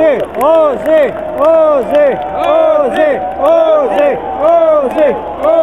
Oze, Oze, Oze, Oze, Oze, Oze, Oze,